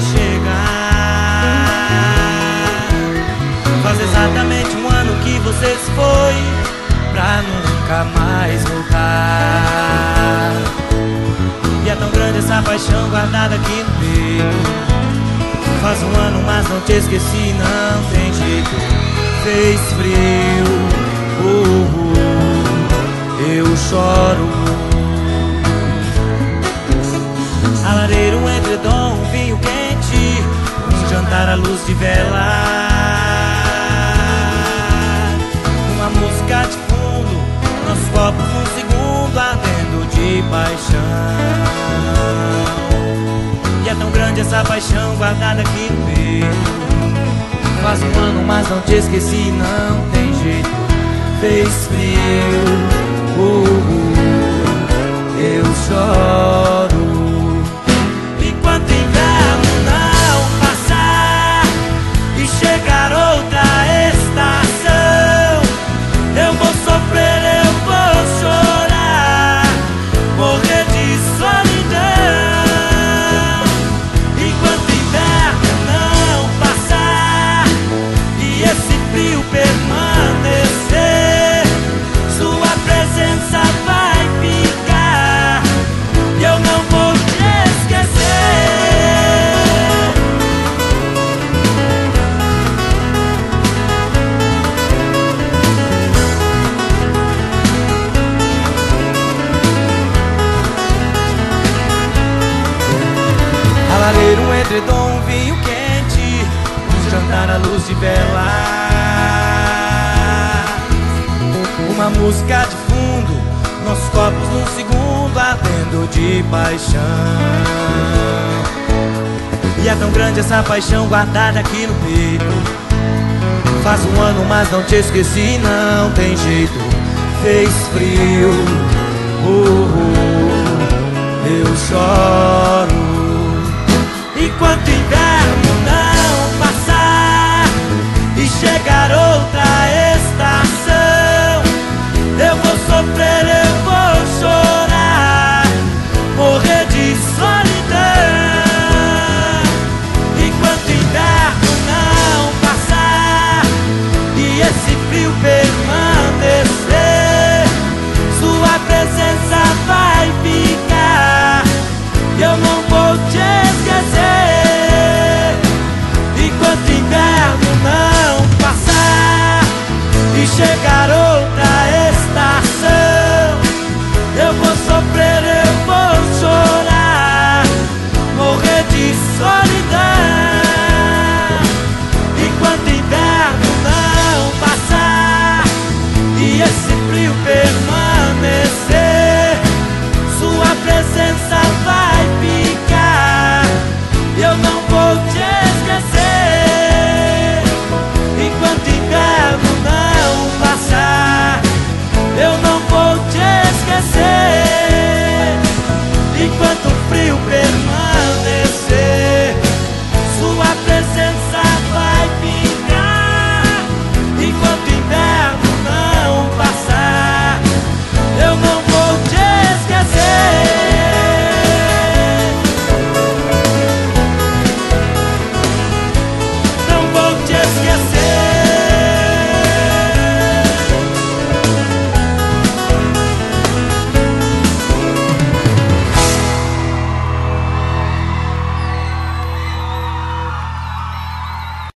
chegar. Faz exatamente um ano que você foi, pra nunca mais voltar. E é tão grande essa paixão guardada aqui no peito. Faz um ano, mas não te esqueci, não tem jeito. Fez frio, uh, eu choro. Luz de vela. Uma música de fundo, nossos copos num segundo ardendo de paixão. E é tão grande essa paixão guardada aqui peito Faz um ano, mas não te esqueci, não tem jeito Fez frio, edredom, um vinho quente Um jantar à luz de vela. Uma música de fundo Nossos copos num segundo ardendo de paixão. E é tão grande essa paixão guardada aqui no peito. Faz um ano, mas não te esqueci, não tem jeito. Fez frio, uh, eu choro Enquanto